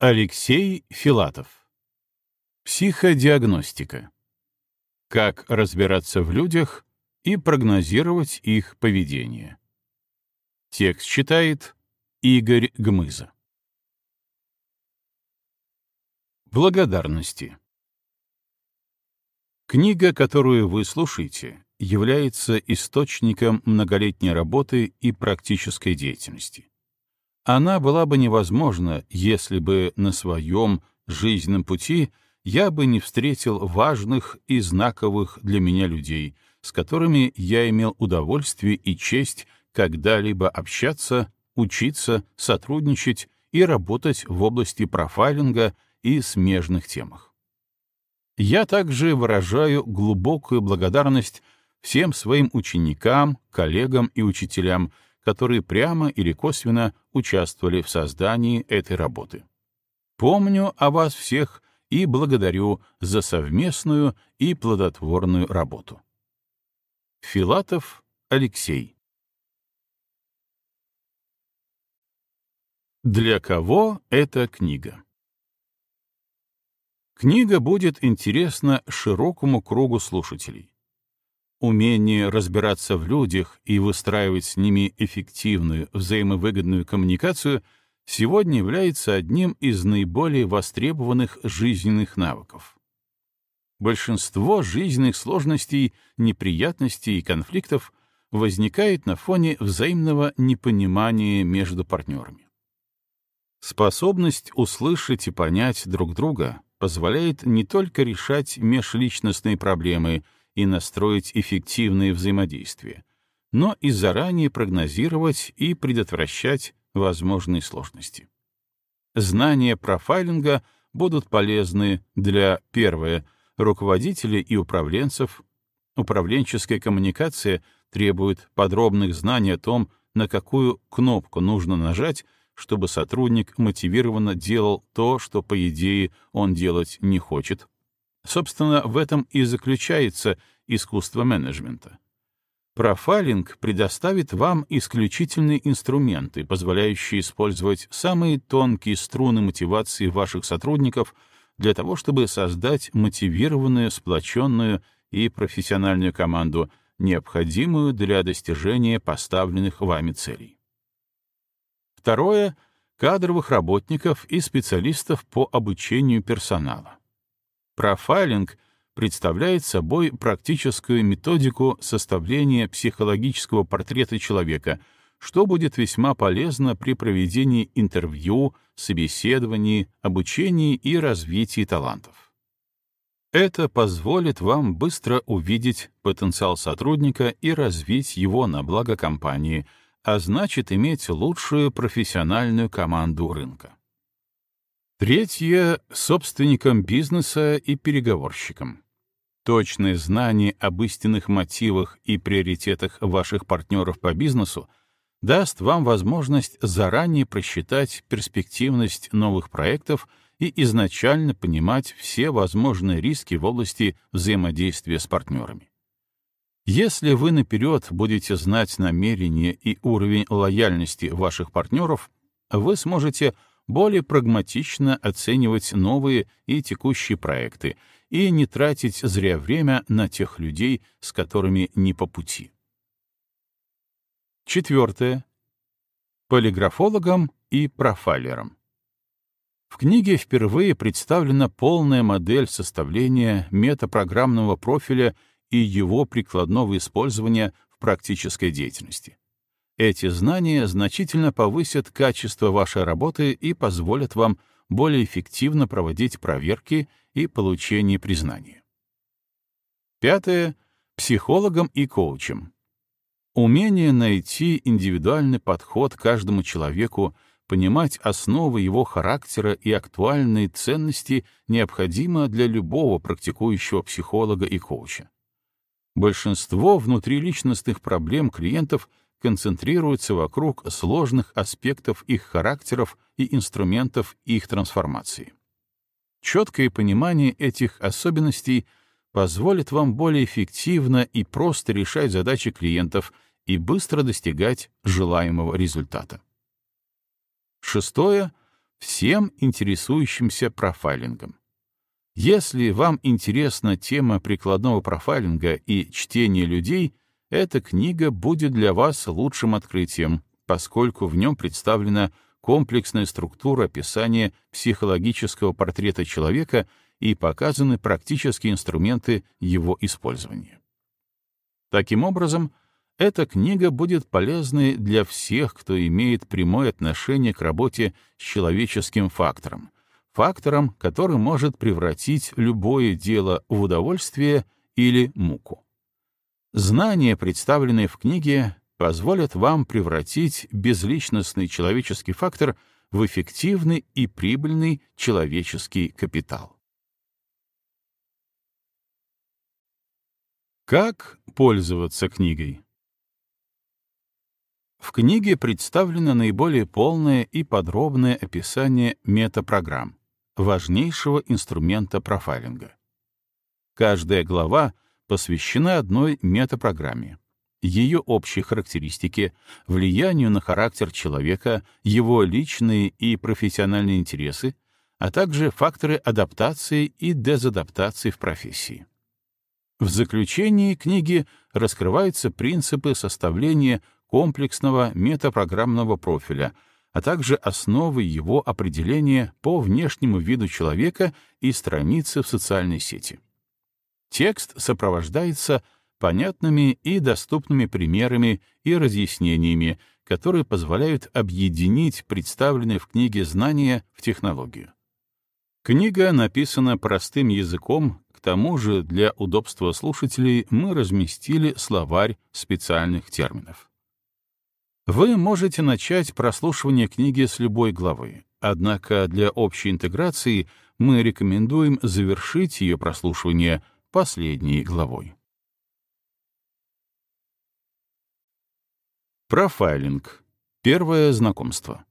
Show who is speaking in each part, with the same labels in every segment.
Speaker 1: Алексей Филатов. Психодиагностика. Как разбираться в людях и прогнозировать их поведение. Текст читает Игорь Гмыза. Благодарности. Книга, которую вы слушаете, является источником многолетней работы и практической деятельности. Она была бы невозможна, если бы на своем жизненном пути я бы не встретил важных и знаковых для меня людей, с которыми я имел удовольствие и честь когда-либо общаться, учиться, сотрудничать и работать в области профайлинга и смежных темах. Я также выражаю глубокую благодарность всем своим ученикам, коллегам и учителям, которые прямо или косвенно участвовали в создании этой работы. Помню о вас всех и благодарю за совместную и плодотворную работу. Филатов Алексей Для кого эта книга? Книга будет интересна широкому кругу слушателей. Умение разбираться в людях и выстраивать с ними эффективную, взаимовыгодную коммуникацию сегодня является одним из наиболее востребованных жизненных навыков. Большинство жизненных сложностей, неприятностей и конфликтов возникает на фоне взаимного непонимания между партнерами. Способность услышать и понять друг друга позволяет не только решать межличностные проблемы — и настроить эффективные взаимодействия, но и заранее прогнозировать и предотвращать возможные сложности. Знания профайлинга будут полезны для, первое, руководителей и управленцев. Управленческая коммуникация требует подробных знаний о том, на какую кнопку нужно нажать, чтобы сотрудник мотивированно делал то, что, по идее, он делать не хочет. Собственно, в этом и заключается искусство менеджмента. Профайлинг предоставит вам исключительные инструменты, позволяющие использовать самые тонкие струны мотивации ваших сотрудников для того, чтобы создать мотивированную, сплоченную и профессиональную команду, необходимую для достижения поставленных вами целей. Второе — кадровых работников и специалистов по обучению персонала. Профайлинг представляет собой практическую методику составления психологического портрета человека, что будет весьма полезно при проведении интервью, собеседований, обучении и развитии талантов. Это позволит вам быстро увидеть потенциал сотрудника и развить его на благо компании, а значит иметь лучшую профессиональную команду рынка. Третье — собственникам бизнеса и переговорщикам. Точное знание об истинных мотивах и приоритетах ваших партнеров по бизнесу даст вам возможность заранее просчитать перспективность новых проектов и изначально понимать все возможные риски в области взаимодействия с партнерами. Если вы наперед будете знать намерения и уровень лояльности ваших партнеров, вы сможете более прагматично оценивать новые и текущие проекты и не тратить зря время на тех людей, с которыми не по пути. Четвертое. Полиграфологам и профайлерам. В книге впервые представлена полная модель составления метапрограммного профиля и его прикладного использования в практической деятельности. Эти знания значительно повысят качество вашей работы и позволят вам более эффективно проводить проверки и получение признания. Пятое — психологам и коучам. Умение найти индивидуальный подход каждому человеку, понимать основы его характера и актуальные ценности необходимо для любого практикующего психолога и коуча. Большинство внутриличностных проблем клиентов концентрируется вокруг сложных аспектов их характеров и инструментов их трансформации. Четкое понимание этих особенностей позволит вам более эффективно и просто решать задачи клиентов и быстро достигать желаемого результата. Шестое — всем интересующимся профайлингом. Если вам интересна тема прикладного профайлинга и чтения людей, эта книга будет для вас лучшим открытием, поскольку в нем представлена комплексная структура описания психологического портрета человека и показаны практические инструменты его использования. Таким образом, эта книга будет полезной для всех, кто имеет прямое отношение к работе с человеческим фактором, фактором, который может превратить любое дело в удовольствие или муку. Знания, представленные в книге, позволят вам превратить безличностный человеческий фактор в эффективный и прибыльный человеческий капитал. Как пользоваться книгой? В книге представлено наиболее полное и подробное описание метапрограмм, важнейшего инструмента профайлинга. Каждая глава посвящена одной метапрограмме, ее общей характеристике, влиянию на характер человека, его личные и профессиональные интересы, а также факторы адаптации и дезадаптации в профессии. В заключении книги раскрываются принципы составления комплексного метапрограммного профиля, а также основы его определения по внешнему виду человека и страницы в социальной сети. Текст сопровождается понятными и доступными примерами и разъяснениями, которые позволяют объединить представленные в книге знания в технологию. Книга написана простым языком, к тому же для удобства слушателей мы разместили словарь специальных терминов. Вы можете начать прослушивание книги с любой главы, однако для общей интеграции мы рекомендуем завершить ее прослушивание последней главой. Профайлинг. Первое знакомство.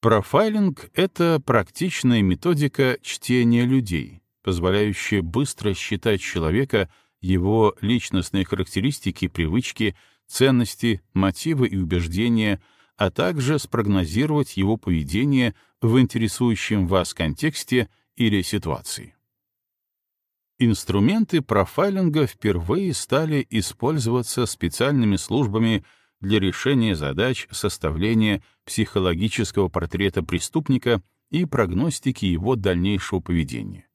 Speaker 1: Профайлинг — это практичная методика чтения людей, позволяющая быстро считать человека, его личностные характеристики, привычки, ценности, мотивы и убеждения, а также спрогнозировать его поведение в интересующем вас контексте или ситуации. Инструменты профайлинга впервые стали использоваться специальными службами для решения задач составления психологического портрета преступника и прогностики его дальнейшего поведения.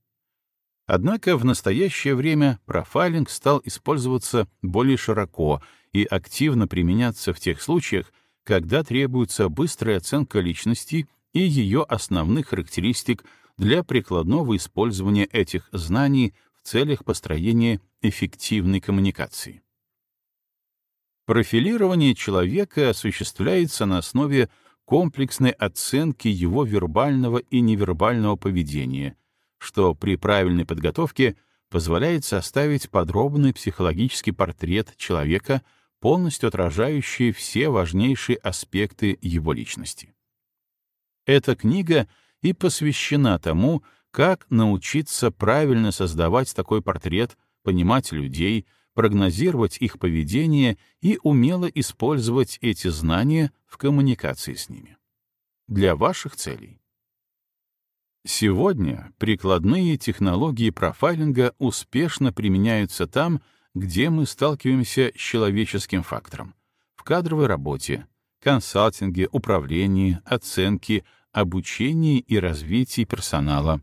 Speaker 1: Однако в настоящее время профайлинг стал использоваться более широко и активно применяться в тех случаях, когда требуется быстрая оценка личности и ее основных характеристик для прикладного использования этих знаний целях построения эффективной коммуникации. Профилирование человека осуществляется на основе комплексной оценки его вербального и невербального поведения, что при правильной подготовке позволяет составить подробный психологический портрет человека полностью отражающие все важнейшие аспекты его личности. Эта книга и посвящена тому, как научиться правильно создавать такой портрет, понимать людей, прогнозировать их поведение и умело использовать эти знания в коммуникации с ними. Для ваших целей. Сегодня прикладные технологии профайлинга успешно применяются там, где мы сталкиваемся с человеческим фактором — в кадровой работе, консалтинге, управлении, оценке, обучении и развитии персонала,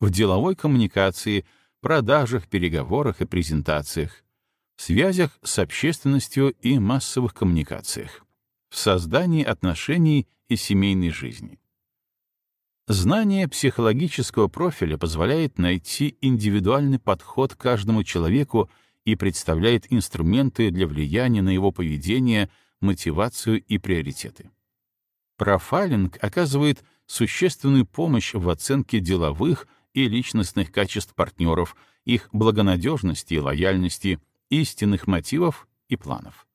Speaker 1: в деловой коммуникации, продажах, переговорах и презентациях, в связях с общественностью и массовых коммуникациях, в создании отношений и семейной жизни. Знание психологического профиля позволяет найти индивидуальный подход к каждому человеку и представляет инструменты для влияния на его поведение, мотивацию и приоритеты. Профайлинг оказывает существенную помощь в оценке деловых и личностных качеств партнеров, их благонадежности и лояльности, истинных мотивов и планов.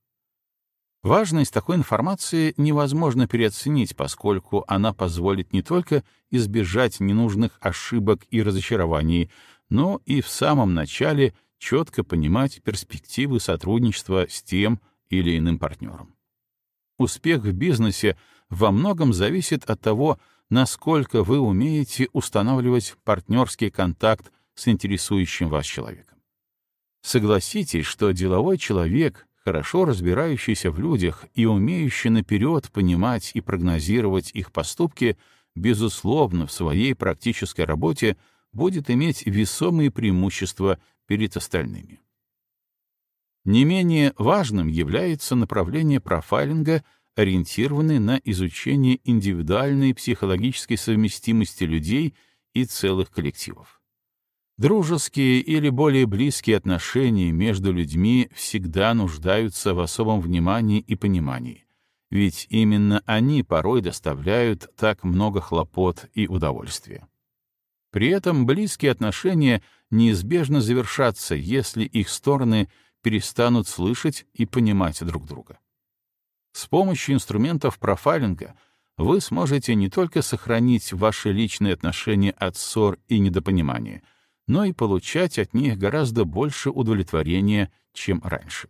Speaker 1: Важность такой информации невозможно переоценить, поскольку она позволит не только избежать ненужных ошибок и разочарований, но и в самом начале четко понимать перспективы сотрудничества с тем или иным партнером. Успех в бизнесе во многом зависит от того, насколько вы умеете устанавливать партнерский контакт с интересующим вас человеком. Согласитесь, что деловой человек, хорошо разбирающийся в людях и умеющий наперед понимать и прогнозировать их поступки, безусловно, в своей практической работе будет иметь весомые преимущества перед остальными. Не менее важным является направление профайлинга, ориентированное на изучение индивидуальной психологической совместимости людей и целых коллективов. Дружеские или более близкие отношения между людьми всегда нуждаются в особом внимании и понимании, ведь именно они порой доставляют так много хлопот и удовольствия. При этом близкие отношения неизбежно завершатся, если их стороны перестанут слышать и понимать друг друга. С помощью инструментов профайлинга вы сможете не только сохранить ваши личные отношения от ссор и недопонимания, но и получать от них гораздо больше удовлетворения, чем раньше.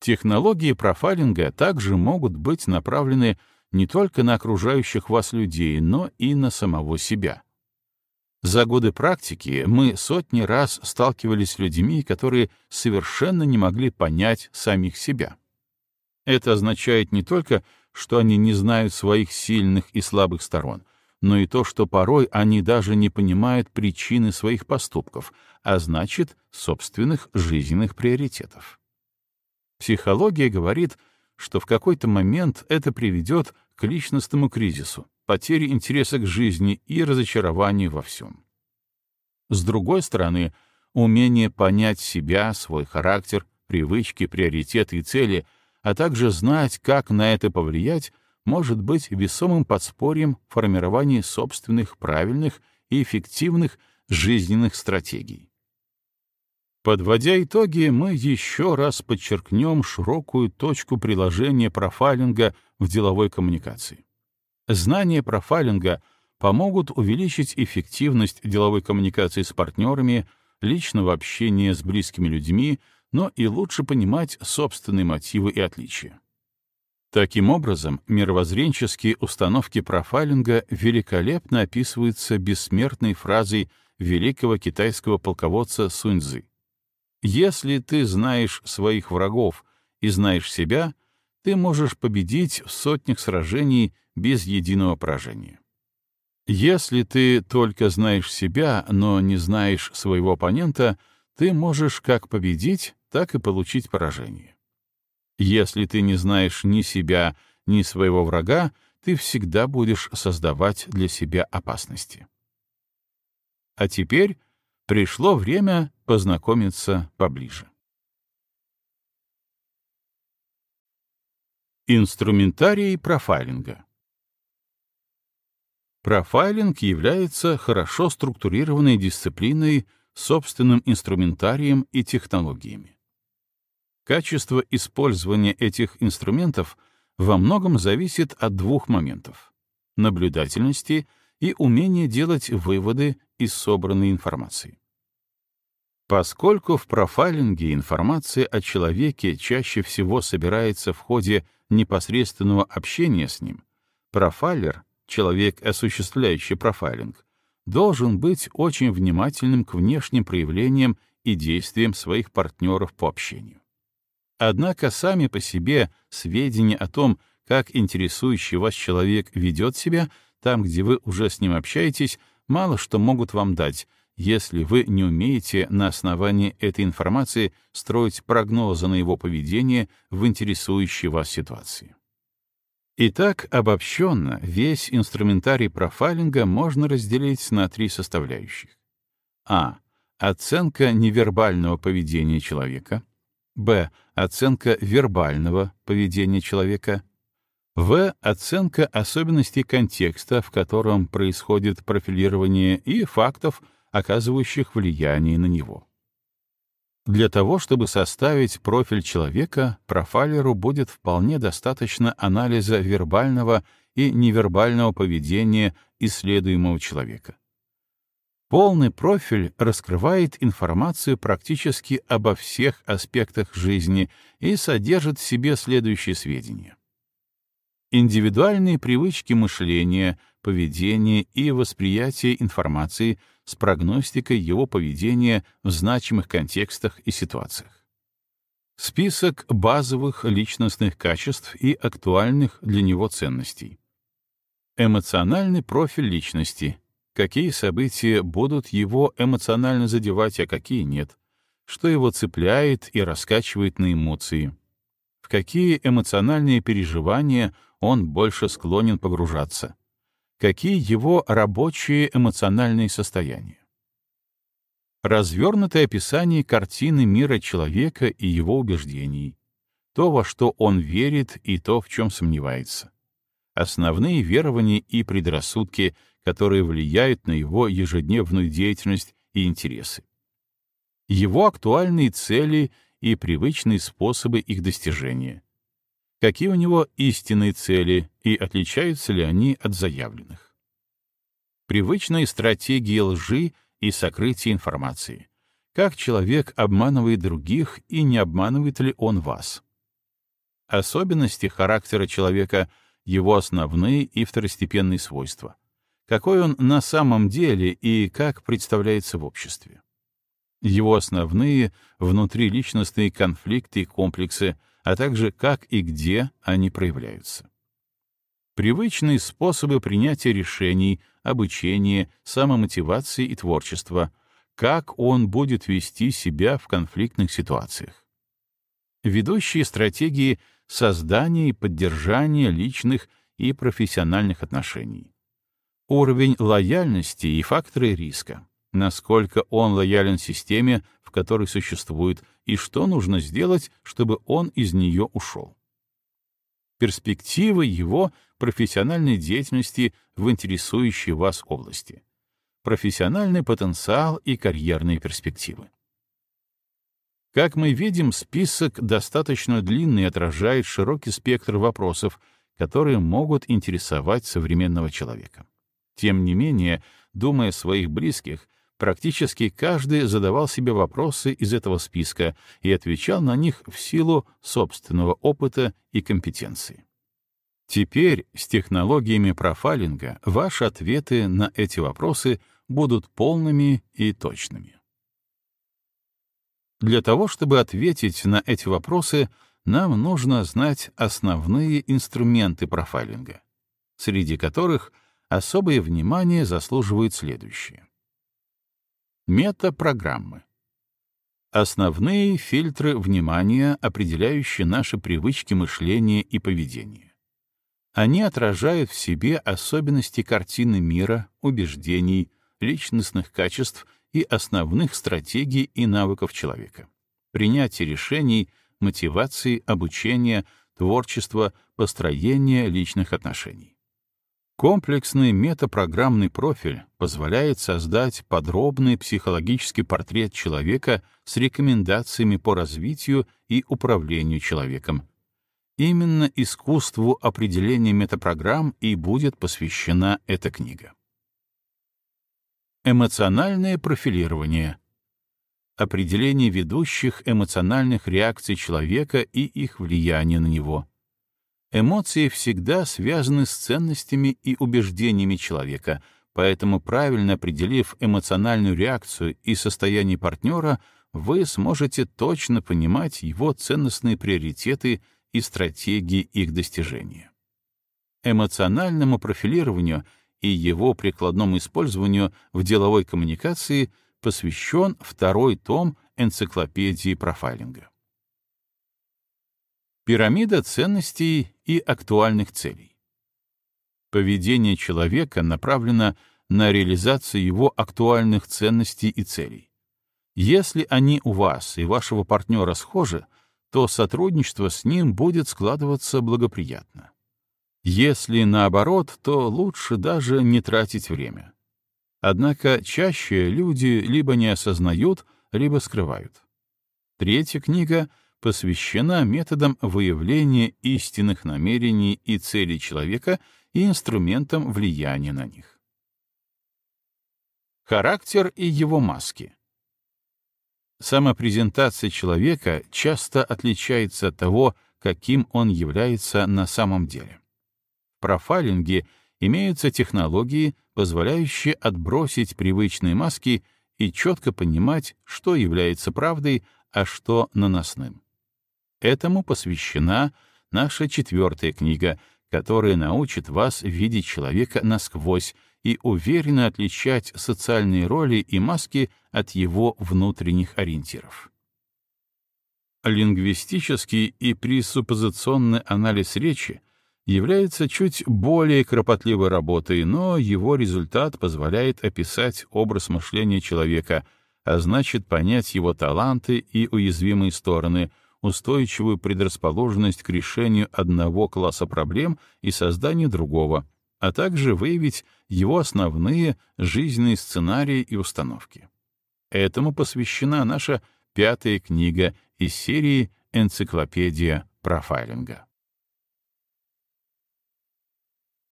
Speaker 1: Технологии профайлинга также могут быть направлены не только на окружающих вас людей, но и на самого себя. За годы практики мы сотни раз сталкивались с людьми, которые совершенно не могли понять самих себя. Это означает не только, что они не знают своих сильных и слабых сторон, но и то, что порой они даже не понимают причины своих поступков, а значит, собственных жизненных приоритетов. Психология говорит, что в какой-то момент это приведет к личностному кризису, потери интереса к жизни и разочарованию во всем. С другой стороны, умение понять себя, свой характер, привычки, приоритеты и цели, а также знать, как на это повлиять, может быть весомым подспорьем в формировании собственных правильных и эффективных жизненных стратегий. Подводя итоги, мы еще раз подчеркнем широкую точку приложения профайлинга в деловой коммуникации. Знания профайлинга помогут увеличить эффективность деловой коммуникации с партнерами, личного общения с близкими людьми, но и лучше понимать собственные мотивы и отличия. Таким образом, мировоззренческие установки профайлинга великолепно описываются бессмертной фразой великого китайского полководца Суньцзы. «Если ты знаешь своих врагов и знаешь себя, ты можешь победить в сотнях сражений без единого поражения. Если ты только знаешь себя, но не знаешь своего оппонента, ты можешь как победить, так и получить поражение. Если ты не знаешь ни себя, ни своего врага, ты всегда будешь создавать для себя опасности. А теперь пришло время познакомиться поближе. Инструментарий профайлинга. Профайлинг является хорошо структурированной дисциплиной, собственным инструментарием и технологиями. Качество использования этих инструментов во многом зависит от двух моментов — наблюдательности и умения делать выводы из собранной информации. Поскольку в профайлинге информация о человеке чаще всего собирается в ходе непосредственного общения с ним, профайлер, человек, осуществляющий профайлинг, должен быть очень внимательным к внешним проявлениям и действиям своих партнеров по общению. Однако сами по себе сведения о том, как интересующий вас человек ведет себя, там, где вы уже с ним общаетесь, мало что могут вам дать, если вы не умеете на основании этой информации строить прогнозы на его поведение в интересующей вас ситуации. Итак, обобщенно, весь инструментарий профайлинга можно разделить на три составляющих. А. Оценка невербального поведения человека. Б. Оценка вербального поведения человека. В. Оценка особенностей контекста, в котором происходит профилирование и фактов, оказывающих влияние на него. Для того, чтобы составить профиль человека, профайлеру будет вполне достаточно анализа вербального и невербального поведения исследуемого человека. Полный профиль раскрывает информацию практически обо всех аспектах жизни и содержит в себе следующие сведения. Индивидуальные привычки мышления, поведения и восприятия информации с прогностикой его поведения в значимых контекстах и ситуациях. Список базовых личностных качеств и актуальных для него ценностей. Эмоциональный профиль личности. Какие события будут его эмоционально задевать, а какие нет. Что его цепляет и раскачивает на эмоции. В какие эмоциональные переживания он больше склонен погружаться. Какие его рабочие эмоциональные состояния. Развернутое описание картины мира человека и его убеждений. То, во что он верит, и то, в чем сомневается. Основные верования и предрассудки, которые влияют на его ежедневную деятельность и интересы. Его актуальные цели и привычные способы их достижения какие у него истинные цели и отличаются ли они от заявленных. Привычные стратегии лжи и сокрытия информации. Как человек обманывает других и не обманывает ли он вас? Особенности характера человека, его основные и второстепенные свойства. Какой он на самом деле и как представляется в обществе. Его основные внутриличностные конфликты и комплексы — а также как и где они проявляются. Привычные способы принятия решений, обучения, самомотивации и творчества, как он будет вести себя в конфликтных ситуациях. Ведущие стратегии создания и поддержания личных и профессиональных отношений. Уровень лояльности и факторы риска. Насколько он лоялен системе, в которой существует, и что нужно сделать, чтобы он из нее ушел. Перспективы его профессиональной деятельности в интересующей вас области. Профессиональный потенциал и карьерные перспективы. Как мы видим, список достаточно длинный и отражает широкий спектр вопросов, которые могут интересовать современного человека. Тем не менее, думая о своих близких, Практически каждый задавал себе вопросы из этого списка и отвечал на них в силу собственного опыта и компетенции. Теперь с технологиями профайлинга ваши ответы на эти вопросы будут полными и точными. Для того, чтобы ответить на эти вопросы, нам нужно знать основные инструменты профайлинга, среди которых особое внимание заслуживают следующие. Метапрограммы. Основные фильтры внимания, определяющие наши привычки мышления и поведения. Они отражают в себе особенности картины мира, убеждений, личностных качеств и основных стратегий и навыков человека. Принятие решений, мотивации, обучения, творчества, построения личных отношений. Комплексный метапрограммный профиль позволяет создать подробный психологический портрет человека с рекомендациями по развитию и управлению человеком. Именно искусству определения метапрограмм и будет посвящена эта книга. Эмоциональное профилирование. Определение ведущих эмоциональных реакций человека и их влияние на него — Эмоции всегда связаны с ценностями и убеждениями человека, поэтому правильно определив эмоциональную реакцию и состояние партнера, вы сможете точно понимать его ценностные приоритеты и стратегии их достижения. Эмоциональному профилированию и его прикладному использованию в деловой коммуникации посвящен второй том энциклопедии профайлинга. Пирамида ценностей и актуальных целей. Поведение человека направлено на реализацию его актуальных ценностей и целей. Если они у вас и вашего партнера схожи, то сотрудничество с ним будет складываться благоприятно. Если наоборот, то лучше даже не тратить время. Однако чаще люди либо не осознают, либо скрывают. Третья книга посвящена методам выявления истинных намерений и целей человека и инструментам влияния на них. Характер и его маски. Самопрезентация человека часто отличается от того, каким он является на самом деле. Профайлинге имеются технологии, позволяющие отбросить привычные маски и четко понимать, что является правдой, а что наносным. Этому посвящена наша четвертая книга, которая научит вас видеть человека насквозь и уверенно отличать социальные роли и маски от его внутренних ориентиров. Лингвистический и пресуппозиционный анализ речи является чуть более кропотливой работой, но его результат позволяет описать образ мышления человека, а значит понять его таланты и уязвимые стороны, устойчивую предрасположенность к решению одного класса проблем и созданию другого, а также выявить его основные жизненные сценарии и установки. Этому посвящена наша пятая книга из серии «Энциклопедия профайлинга».